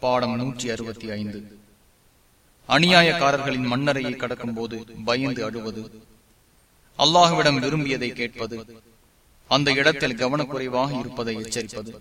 பாடம் நூற்றி அறுபத்தி ஐந்து. அநியாயக்காரர்களின் மண்ணறையை கடக்கும் போது பயந்து அழுவது. அல்லாஹுவிடம் விரும்பியதை கேட்பது. அந்த இடத்தில் கவனக்குறைவாக இருப்பதை எச்சரிப்பது.